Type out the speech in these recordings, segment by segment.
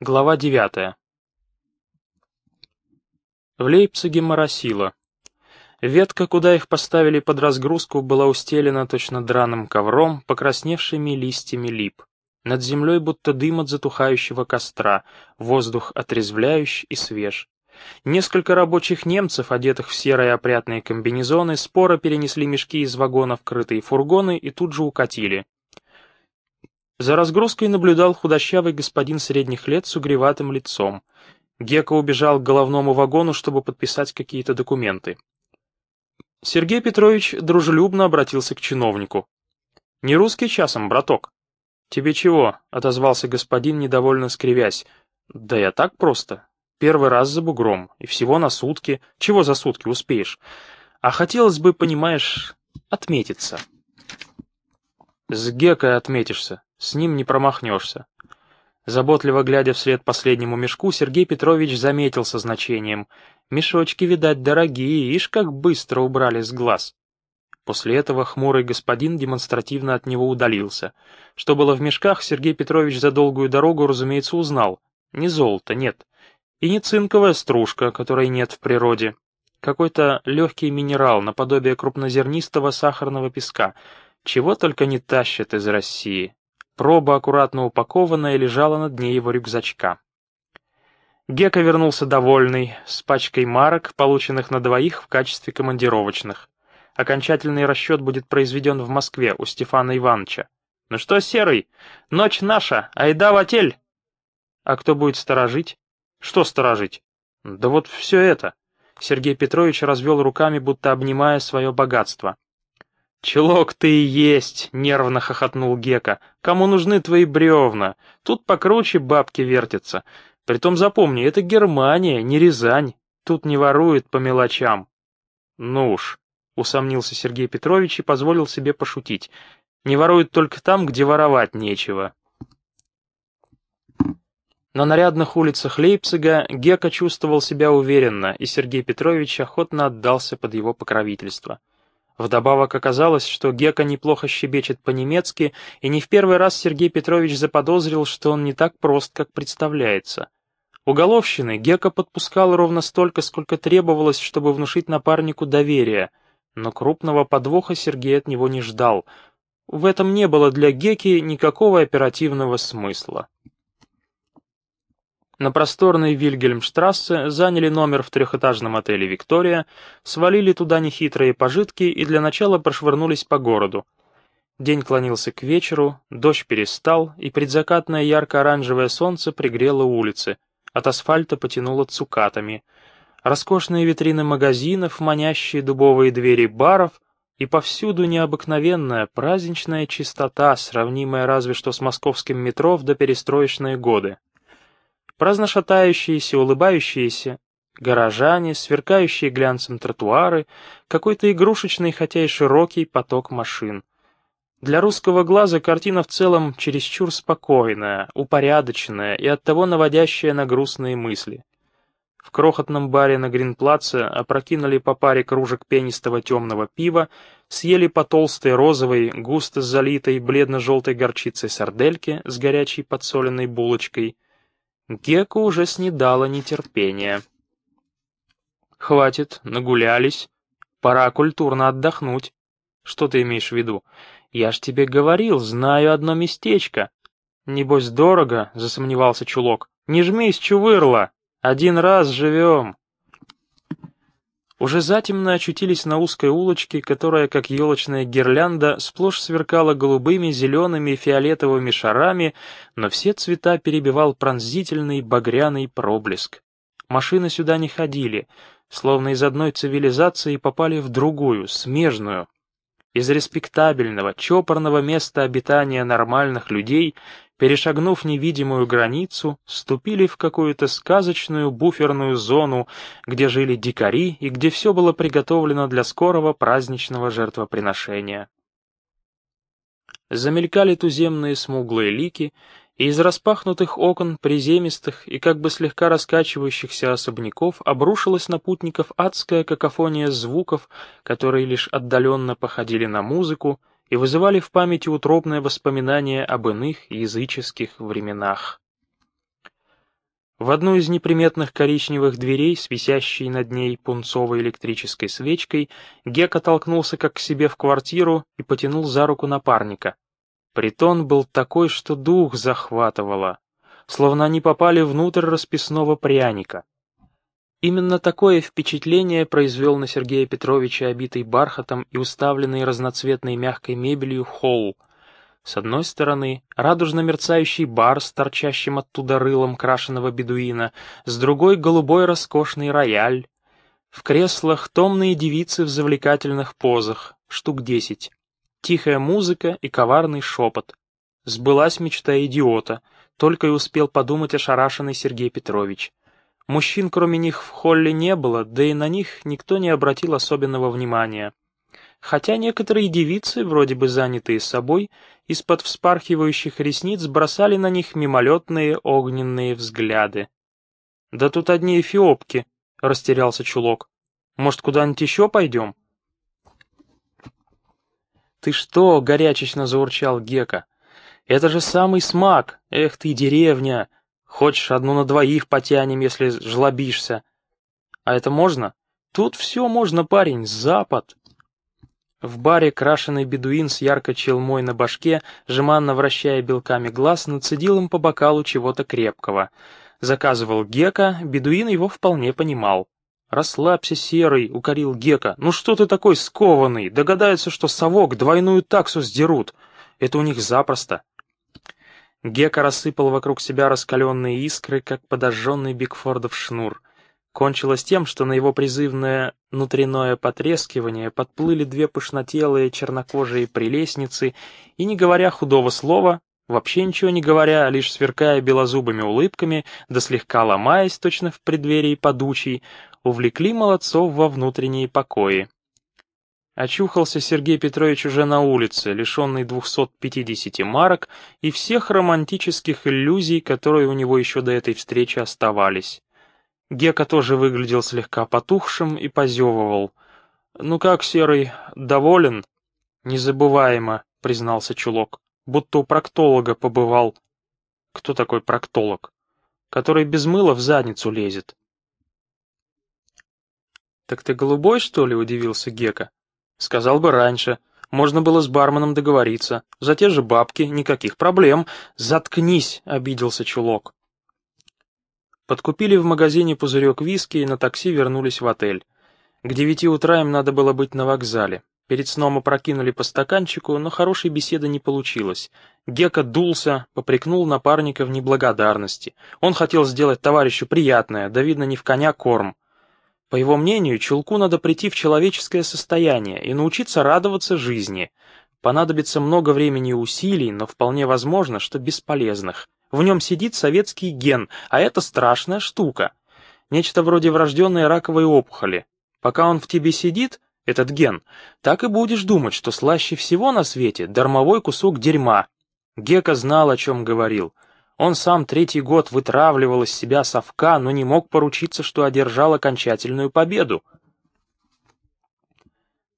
Глава девятая. В Лейпциге моросило. Ветка, куда их поставили под разгрузку, была устелена точно драным ковром, покрасневшими листьями лип. Над землей будто дым от затухающего костра, воздух отрезвляющий и свеж. Несколько рабочих немцев, одетых в серые опрятные комбинезоны, споро перенесли мешки из вагонов крытые фургоны и тут же укатили. За разгрузкой наблюдал худощавый господин средних лет с угреватым лицом. Гека убежал к головному вагону, чтобы подписать какие-то документы. Сергей Петрович дружелюбно обратился к чиновнику. «Не русский часом, браток?» «Тебе чего?» — отозвался господин, недовольно скривясь. «Да я так просто. Первый раз за бугром, и всего на сутки. Чего за сутки успеешь? А хотелось бы, понимаешь, отметиться». «С Гекой отметишься», с ним не промахнешься. Заботливо глядя вслед последнему мешку, Сергей Петрович заметил со значением. Мешочки, видать, дорогие, ишь как быстро убрали с глаз. После этого хмурый господин демонстративно от него удалился. Что было в мешках, Сергей Петрович за долгую дорогу, разумеется, узнал. Не золото, нет. И не цинковая стружка, которой нет в природе. Какой-то легкий минерал, наподобие крупнозернистого сахарного песка. Чего только не тащат из России. Проба, аккуратно упакованная, лежала на дне его рюкзачка. Гека вернулся довольный, с пачкой марок, полученных на двоих в качестве командировочных. Окончательный расчет будет произведен в Москве у Стефана Ивановича. «Ну что, Серый, ночь наша, айда в отель!» «А кто будет сторожить?» «Что сторожить?» «Да вот все это!» Сергей Петрович развел руками, будто обнимая свое богатство. «Челок ты и есть!» — нервно хохотнул Гека. «Кому нужны твои бревна? Тут покруче бабки вертятся. Притом запомни, это Германия, не Рязань. Тут не воруют по мелочам». «Ну уж», — усомнился Сергей Петрович и позволил себе пошутить. «Не воруют только там, где воровать нечего». На нарядных улицах Лейпцига Гека чувствовал себя уверенно, и Сергей Петрович охотно отдался под его покровительство. Вдобавок оказалось, что Гека неплохо щебечет по-немецки, и не в первый раз Сергей Петрович заподозрил, что он не так прост, как представляется. Уголовщины Гека подпускал ровно столько, сколько требовалось, чтобы внушить напарнику доверие, но крупного подвоха Сергей от него не ждал. В этом не было для Геки никакого оперативного смысла. На просторной Вильгельмштрассе заняли номер в трехэтажном отеле «Виктория», свалили туда нехитрые пожитки и для начала прошвырнулись по городу. День клонился к вечеру, дождь перестал, и предзакатное ярко-оранжевое солнце пригрело улицы, от асфальта потянуло цукатами. Роскошные витрины магазинов, манящие дубовые двери баров и повсюду необыкновенная праздничная чистота, сравнимая разве что с московским метро в доперестроечные годы праздно шатающиеся, улыбающиеся, горожане, сверкающие глянцем тротуары, какой-то игрушечный, хотя и широкий поток машин. Для русского глаза картина в целом чересчур спокойная, упорядоченная и оттого наводящая на грустные мысли. В крохотном баре на Гринплаце опрокинули по паре кружек пенистого темного пива, съели по толстой розовой, густо залитой бледно-желтой горчицей сардельки с горячей подсоленной булочкой, Гека уже снедала нетерпение. «Хватит, нагулялись. Пора культурно отдохнуть. Что ты имеешь в виду? Я ж тебе говорил, знаю одно местечко». «Небось, дорого?» — засомневался чулок. «Не жмись, чувырла! Один раз живем!» Уже затемно очутились на узкой улочке, которая, как елочная гирлянда, сплошь сверкала голубыми, зелеными и фиолетовыми шарами, но все цвета перебивал пронзительный багряный проблеск. Машины сюда не ходили, словно из одной цивилизации попали в другую, смежную. Из респектабельного, чопорного места обитания нормальных людей перешагнув невидимую границу, ступили в какую-то сказочную буферную зону, где жили дикари и где все было приготовлено для скорого праздничного жертвоприношения. Замелькали туземные смуглые лики, и из распахнутых окон приземистых и как бы слегка раскачивающихся особняков обрушилась на путников адская какофония звуков, которые лишь отдаленно походили на музыку, и вызывали в памяти утробное воспоминание об иных языческих временах. В одну из неприметных коричневых дверей, с висящей над ней пунцовой электрической свечкой, Гека толкнулся как к себе в квартиру и потянул за руку напарника. Притон был такой, что дух захватывало, словно они попали внутрь расписного пряника. Именно такое впечатление произвел на Сергея Петровича обитый бархатом и уставленный разноцветной мягкой мебелью холл, с одной стороны, радужно мерцающий бар с торчащим оттуда рылом крашеного бедуина, с другой — голубой роскошный рояль. В креслах томные девицы в завлекательных позах, штук десять. Тихая музыка и коварный шепот. Сбылась мечта идиота, только и успел подумать ошарашенный Сергей Петрович. Мужчин кроме них в холле не было, да и на них никто не обратил особенного внимания хотя некоторые девицы, вроде бы занятые собой, из-под вспархивающих ресниц бросали на них мимолетные огненные взгляды. «Да тут одни эфиопки», — растерялся чулок. «Может, куда-нибудь еще пойдем?» «Ты что?» — горячечно заурчал Гека. «Это же самый смак! Эх ты, деревня! Хочешь, одну на двоих потянем, если жлобишься. А это можно? Тут все можно, парень, запад!» В баре крашеный бедуин с яркой челмой на башке, жеманно вращая белками глаз, нацедил им по бокалу чего-то крепкого. Заказывал Гека, бедуин его вполне понимал. «Расслабься, серый», — укорил Гека. «Ну что ты такой скованный? Догадается, что совок двойную таксу сдерут. Это у них запросто». Гека рассыпал вокруг себя раскаленные искры, как подожженный Бигфордов шнур — Кончилось тем, что на его призывное внутреннее потрескивание подплыли две пышнотелые чернокожие прелестницы и, не говоря худого слова, вообще ничего не говоря, лишь сверкая белозубыми улыбками, да слегка ломаясь точно в преддверии подучий, увлекли молодцов во внутренние покои. Очухался Сергей Петрович уже на улице, лишенный 250 марок и всех романтических иллюзий, которые у него еще до этой встречи оставались. Гека тоже выглядел слегка потухшим и позевывал. «Ну как, Серый, доволен?» «Незабываемо», — признался Чулок. «Будто у проктолога побывал». «Кто такой проктолог?» «Который без мыла в задницу лезет». «Так ты голубой, что ли?» — удивился Гека. «Сказал бы раньше. Можно было с барменом договориться. За те же бабки, никаких проблем. Заткнись!» — обиделся Чулок. Подкупили в магазине пузырек виски и на такси вернулись в отель. К девяти утра им надо было быть на вокзале. Перед сном опрокинули по стаканчику, но хорошей беседы не получилось. Гека дулся, попрекнул напарника в неблагодарности. Он хотел сделать товарищу приятное, да видно не в коня корм. По его мнению, чулку надо прийти в человеческое состояние и научиться радоваться жизни. Понадобится много времени и усилий, но вполне возможно, что бесполезных. В нем сидит советский ген, а это страшная штука. Нечто вроде врожденной раковой опухоли. Пока он в тебе сидит, этот ген, так и будешь думать, что слаще всего на свете дармовой кусок дерьма. Гека знал, о чем говорил. Он сам третий год вытравливал из себя совка, но не мог поручиться, что одержал окончательную победу.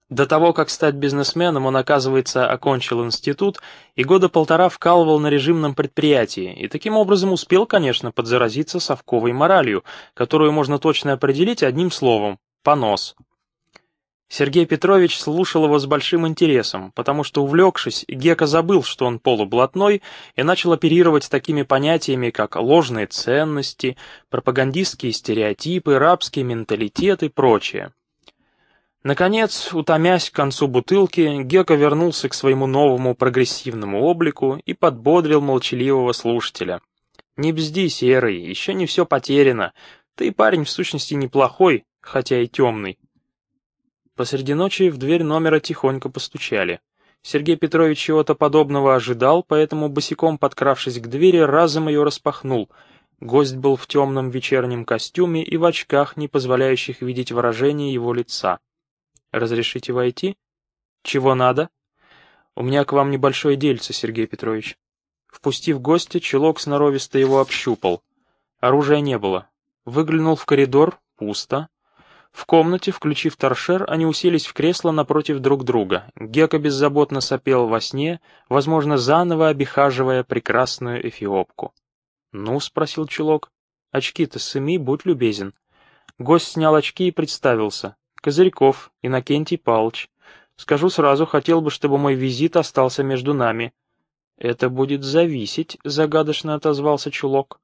До того, как стать бизнесменом, он, оказывается, окончил институт и года полтора вкалывал на режимном предприятии, и таким образом успел, конечно, подзаразиться совковой моралью, которую можно точно определить одним словом — понос. Сергей Петрович слушал его с большим интересом, потому что, увлекшись, Гека забыл, что он полублатной, и начал оперировать такими понятиями, как ложные ценности, пропагандистские стереотипы, рабский менталитет и прочее. Наконец, утомясь к концу бутылки, Гека вернулся к своему новому прогрессивному облику и подбодрил молчаливого слушателя. «Не бзди, Серый, еще не все потеряно. Ты парень в сущности неплохой, хотя и темный». Посреди ночи в дверь номера тихонько постучали. Сергей Петрович чего-то подобного ожидал, поэтому, босиком подкравшись к двери, разом ее распахнул. Гость был в темном вечернем костюме и в очках, не позволяющих видеть выражение его лица. «Разрешите войти?» «Чего надо?» «У меня к вам небольшое дельце, Сергей Петрович». Впустив гостя, чулок сноровисто его общупал. Оружия не было. Выглянул в коридор, пусто. В комнате, включив торшер, они уселись в кресло напротив друг друга. Гека беззаботно сопел во сне, возможно, заново обихаживая прекрасную эфиопку. «Ну?» — спросил чулок. Очки-то сыми, будь любезен». Гость снял очки и представился. «Козырьков, Иннокентий Палыч. Скажу сразу, хотел бы, чтобы мой визит остался между нами». «Это будет зависеть», — загадочно отозвался чулок.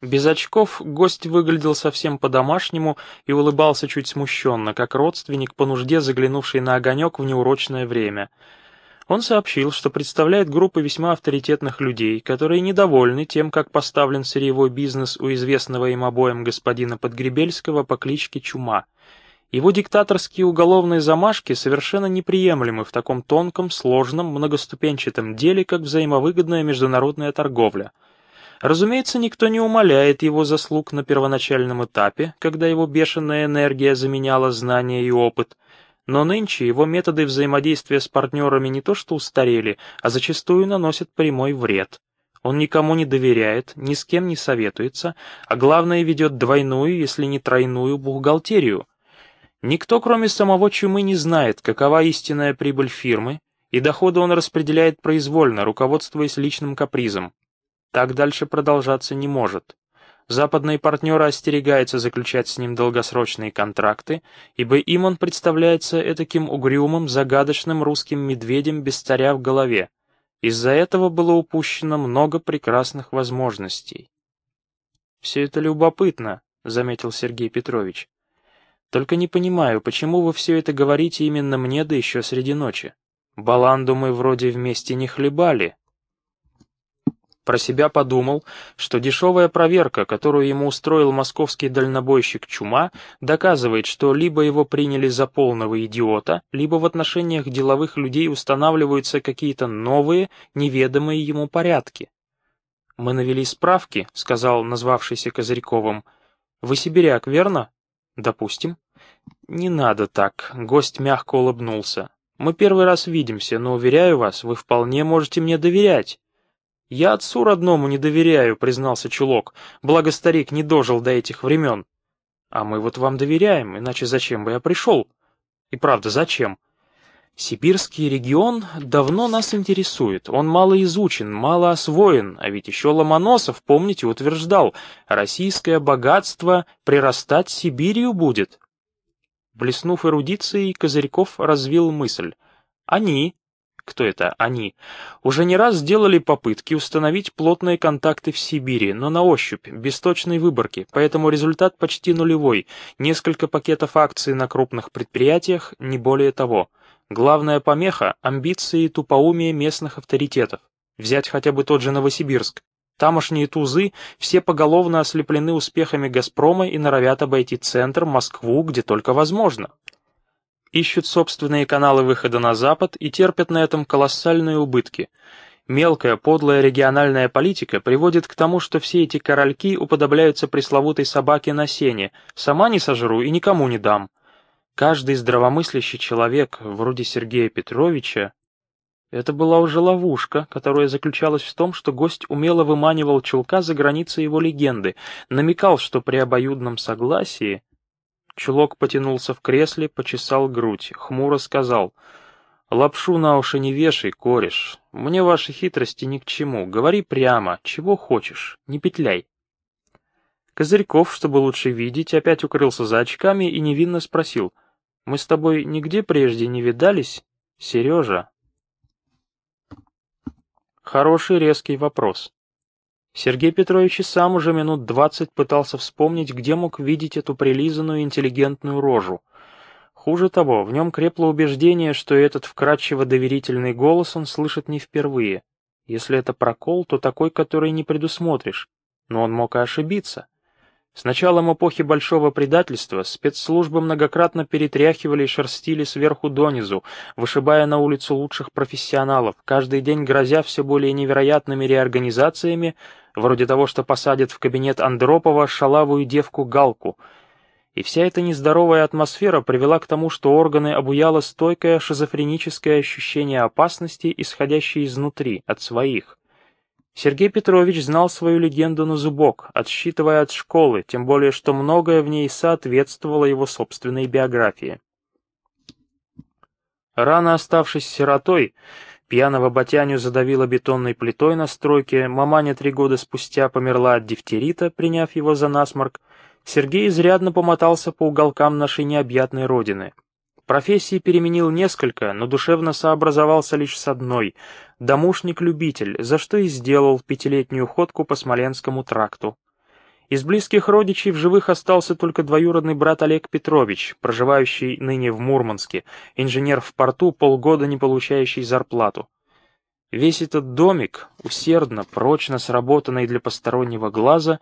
Без очков гость выглядел совсем по-домашнему и улыбался чуть смущенно, как родственник по нужде заглянувший на огонек в неурочное время. Он сообщил, что представляет группу весьма авторитетных людей, которые недовольны тем, как поставлен сырьевой бизнес у известного им обоим господина Подгребельского по кличке Чума. Его диктаторские уголовные замашки совершенно неприемлемы в таком тонком, сложном, многоступенчатом деле, как взаимовыгодная международная торговля – Разумеется, никто не умаляет его заслуг на первоначальном этапе, когда его бешеная энергия заменяла знания и опыт, но нынче его методы взаимодействия с партнерами не то что устарели, а зачастую наносят прямой вред. Он никому не доверяет, ни с кем не советуется, а главное ведет двойную, если не тройную, бухгалтерию. Никто, кроме самого Чумы, не знает, какова истинная прибыль фирмы, и доходы он распределяет произвольно, руководствуясь личным капризом. Так дальше продолжаться не может. Западные партнеры остерегаются заключать с ним долгосрочные контракты, ибо им он представляется этаким угрюмым, загадочным русским медведем без царя в голове. Из-за этого было упущено много прекрасных возможностей. «Все это любопытно», — заметил Сергей Петрович. «Только не понимаю, почему вы все это говорите именно мне, да еще среди ночи? Баланду мы вроде вместе не хлебали, про себя подумал, что дешевая проверка, которую ему устроил московский дальнобойщик Чума, доказывает, что либо его приняли за полного идиота, либо в отношениях деловых людей устанавливаются какие-то новые, неведомые ему порядки. «Мы навели справки», — сказал назвавшийся Козырьковым. «Вы сибиряк, верно?» «Допустим». «Не надо так», — гость мягко улыбнулся. «Мы первый раз видимся, но, уверяю вас, вы вполне можете мне доверять». «Я отцу родному не доверяю», — признался Чулок, благо старик не дожил до этих времен. «А мы вот вам доверяем, иначе зачем бы я пришел?» «И правда, зачем?» «Сибирский регион давно нас интересует. Он мало изучен, мало освоен, а ведь еще Ломоносов, помните, утверждал, российское богатство прирастать Сибирью будет». Блеснув эрудицией, Козырьков развил мысль. «Они, кто это они, уже не раз сделали попытки установить плотные контакты в Сибири, но на ощупь, без точной выборки, поэтому результат почти нулевой, несколько пакетов акций на крупных предприятиях, не более того. Главная помеха – амбиции и тупоумие местных авторитетов. Взять хотя бы тот же Новосибирск. Тамошние тузы все поголовно ослеплены успехами «Газпрома» и норовят обойти центр, Москву, где только возможно ищут собственные каналы выхода на Запад и терпят на этом колоссальные убытки. Мелкая, подлая региональная политика приводит к тому, что все эти корольки уподобляются пресловутой собаке на сене, сама не сожру и никому не дам. Каждый здравомыслящий человек, вроде Сергея Петровича, это была уже ловушка, которая заключалась в том, что гость умело выманивал чулка за границы его легенды, намекал, что при обоюдном согласии Чулок потянулся в кресле, почесал грудь, хмуро сказал. «Лапшу на уши не вешай, кореш. Мне ваши хитрости ни к чему. Говори прямо, чего хочешь, не петляй». Козырьков, чтобы лучше видеть, опять укрылся за очками и невинно спросил. «Мы с тобой нигде прежде не видались, Сережа?» Хороший резкий вопрос. Сергей Петрович и сам уже минут двадцать пытался вспомнить, где мог видеть эту прилизанную интеллигентную рожу. Хуже того, в нем крепло убеждение, что этот вкрадчиво доверительный голос он слышит не впервые. Если это прокол, то такой, который не предусмотришь. Но он мог и ошибиться. С началом эпохи большого предательства спецслужбы многократно перетряхивали и шерстили сверху донизу, вышибая на улицу лучших профессионалов, каждый день грозя все более невероятными реорганизациями, вроде того, что посадят в кабинет Андропова шалавую девку Галку. И вся эта нездоровая атмосфера привела к тому, что органы обуяло стойкое шизофреническое ощущение опасности, исходящее изнутри, от своих. Сергей Петрович знал свою легенду на зубок, отсчитывая от школы, тем более что многое в ней соответствовало его собственной биографии. Рано оставшись сиротой, Пьяного батяню задавило бетонной плитой на стройке, маманя три года спустя померла от дифтерита, приняв его за насморк. Сергей изрядно помотался по уголкам нашей необъятной родины. Профессии переменил несколько, но душевно сообразовался лишь с одной — домушник-любитель, за что и сделал пятилетнюю ходку по Смоленскому тракту. Из близких родичей в живых остался только двоюродный брат Олег Петрович, проживающий ныне в Мурманске, инженер в порту, полгода не получающий зарплату. Весь этот домик, усердно, прочно сработанный для постороннего глаза,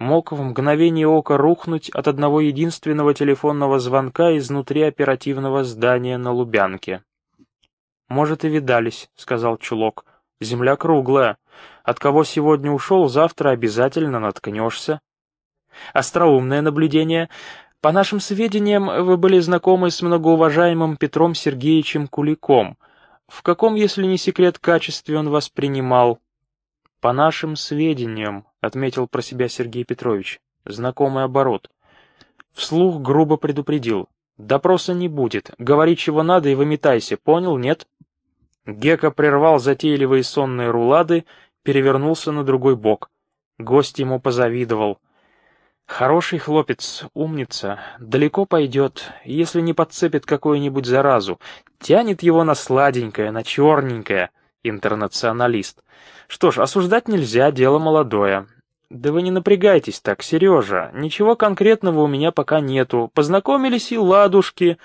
мог в мгновение ока рухнуть от одного единственного телефонного звонка изнутри оперативного здания на Лубянке. «Может, и видались», — сказал Чулок. «Земля круглая. От кого сегодня ушел, завтра обязательно наткнешься». Остроумное наблюдение. По нашим сведениям, вы были знакомы с многоуважаемым Петром Сергеевичем Куликом. В каком, если не секрет, качестве он вас принимал? По нашим сведениям, отметил про себя Сергей Петрович. Знакомый оборот. Вслух грубо предупредил. Допроса не будет. Говори, чего надо, и выметайся. Понял, нет? Гека прервал затейливые сонные рулады, перевернулся на другой бок. Гость ему позавидовал. Хороший хлопец, умница, далеко пойдет, если не подцепит какую-нибудь заразу. Тянет его на сладенькое, на черненькое. Интернационалист. Что ж, осуждать нельзя, дело молодое. Да вы не напрягайтесь так, Сережа. Ничего конкретного у меня пока нету. Познакомились и ладушки.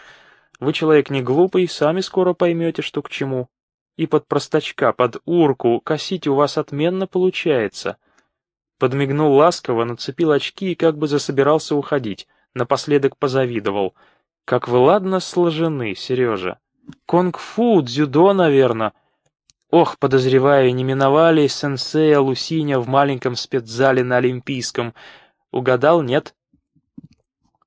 Вы человек не глупый, сами скоро поймете, что к чему. И под простачка, под урку косить у вас отменно получается. Подмигнул ласково, нацепил очки и как бы засобирался уходить. Напоследок позавидовал. «Как вы ладно сложены, Сережа. Конг-фу, дзюдо, наверное». Ох, подозреваю, не миновали сенсея Лусиня в маленьком спецзале на Олимпийском. Угадал, нет?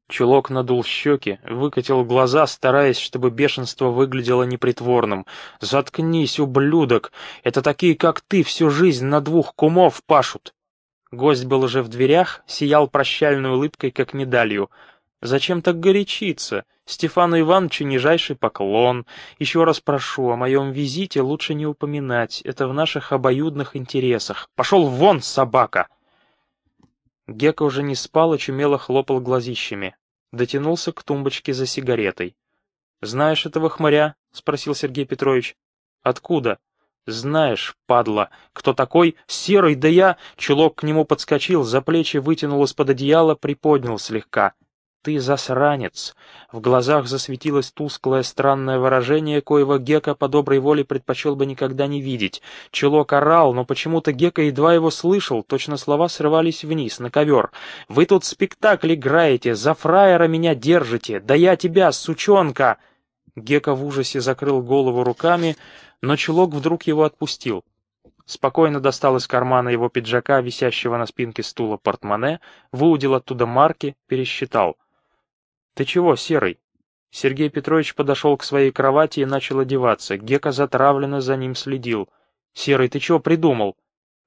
Чулок надул щеки, выкатил глаза, стараясь, чтобы бешенство выглядело непритворным. «Заткнись, ублюдок! Это такие, как ты, всю жизнь на двух кумов пашут!» Гость был уже в дверях, сиял прощальной улыбкой, как медалью. «Зачем так горячиться? Стефану Ивановичу нижайший поклон. Еще раз прошу, о моем визите лучше не упоминать. Это в наших обоюдных интересах. Пошел вон, собака!» Гека уже не спал и чумело хлопал глазищами. Дотянулся к тумбочке за сигаретой. «Знаешь этого хмыря?» — спросил Сергей Петрович. «Откуда?» «Знаешь, падла, кто такой? Серый, да я...» Чулок к нему подскочил, за плечи вытянул из-под одеяла, приподнял слегка. «Ты засранец!» В глазах засветилось тусклое странное выражение, коего Гека по доброй воле предпочел бы никогда не видеть. Чулок орал, но почему-то Гека едва его слышал, точно слова срывались вниз, на ковер. «Вы тут спектакль играете, за фраера меня держите! Да я тебя, сучонка!» Гека в ужасе закрыл голову руками, но чулок вдруг его отпустил. Спокойно достал из кармана его пиджака, висящего на спинке стула, портмоне, выудил оттуда марки, пересчитал. «Ты чего, Серый?» Сергей Петрович подошел к своей кровати и начал одеваться. Гека затравленно за ним следил. «Серый, ты чего придумал?»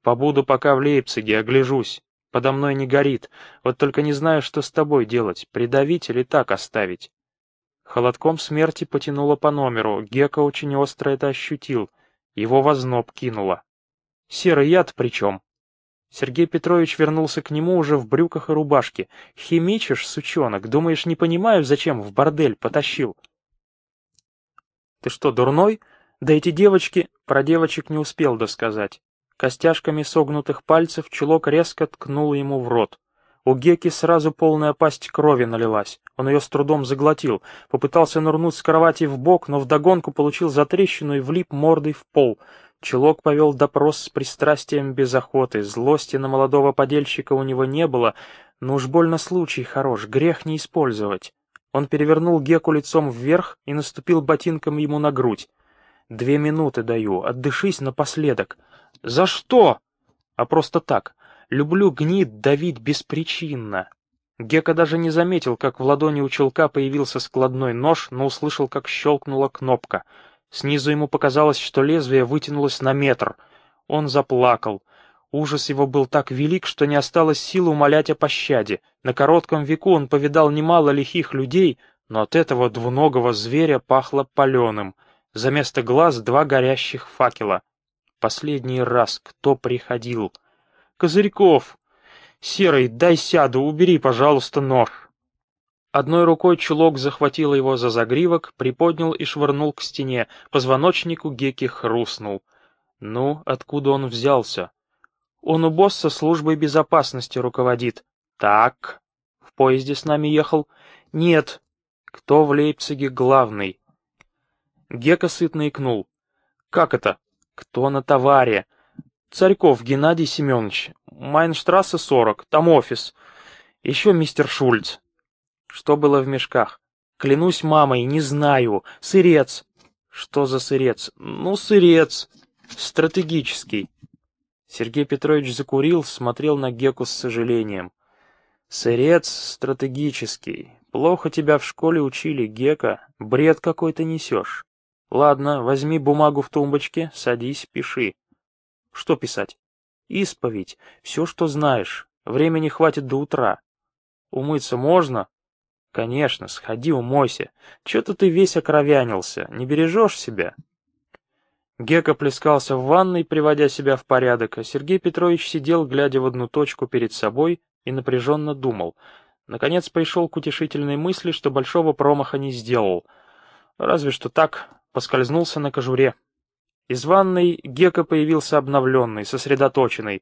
«Побуду пока в Лейпциге, огляжусь. Подо мной не горит. Вот только не знаю, что с тобой делать, придавить или так оставить». Холодком смерти потянуло по номеру, Гека очень остро это ощутил. Его возноб кинуло. «Серый яд при чем?» Сергей Петрович вернулся к нему уже в брюках и рубашке. «Химичишь, сучонок? Думаешь, не понимаю, зачем в бордель потащил?» «Ты что, дурной? Да эти девочки...» Про девочек не успел досказать. Костяшками согнутых пальцев чулок резко ткнул ему в рот. У Геки сразу полная пасть крови налилась. Он ее с трудом заглотил. Попытался нырнуть с кровати в бок, но вдогонку получил затрещину и влип мордой в пол. Челок повел допрос с пристрастием без охоты. Злости на молодого подельщика у него не было, но уж больно случай хорош, грех не использовать. Он перевернул Геку лицом вверх и наступил ботинком ему на грудь. «Две минуты даю, отдышись напоследок». «За что?» «А просто так. Люблю гнид давить беспричинно. Гека даже не заметил, как в ладони у челка появился складной нож, но услышал, как щелкнула кнопка. Снизу ему показалось, что лезвие вытянулось на метр. Он заплакал. Ужас его был так велик, что не осталось силы умолять о пощаде. На коротком веку он повидал немало лихих людей, но от этого двуногого зверя пахло паленым. За место глаз два горящих факела. Последний раз кто приходил? Козырьков! Серый, дай сяду, убери, пожалуйста, нож. Одной рукой чулок захватил его за загривок, приподнял и швырнул к стене. Позвоночнику Геки хрустнул. Ну, откуда он взялся? Он у босса службой безопасности руководит. Так. В поезде с нами ехал? Нет. Кто в Лейпциге главный? Гека сытно икнул. Как это? Кто на товаре? Царьков Геннадий Семенович. Майнштрассе 40. Там офис. Еще мистер Шульц. Что было в мешках? Клянусь мамой, не знаю. Сырец. Что за сырец? Ну, сырец. Стратегический. Сергей Петрович закурил, смотрел на Геку с сожалением. Сырец стратегический. Плохо тебя в школе учили, Гека. Бред какой-то несешь. Ладно, возьми бумагу в тумбочке, садись, пиши. Что писать? Исповедь. Все, что знаешь. Времени хватит до утра. Умыться можно? «Конечно, сходи умойся. Чё-то ты весь окровянился. Не бережешь себя?» Гека плескался в ванной, приводя себя в порядок, а Сергей Петрович сидел, глядя в одну точку перед собой, и напряженно думал. Наконец пришел к утешительной мысли, что большого промаха не сделал. Разве что так, поскользнулся на кожуре. Из ванной Гека появился обновленный, сосредоточенный.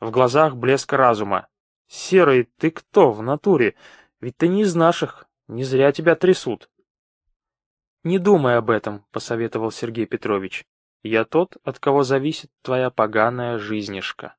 В глазах блеск разума. «Серый, ты кто в натуре? Ведь ты не из наших, не зря тебя трясут. «Не думай об этом», — посоветовал Сергей Петрович. «Я тот, от кого зависит твоя поганая жизнешка».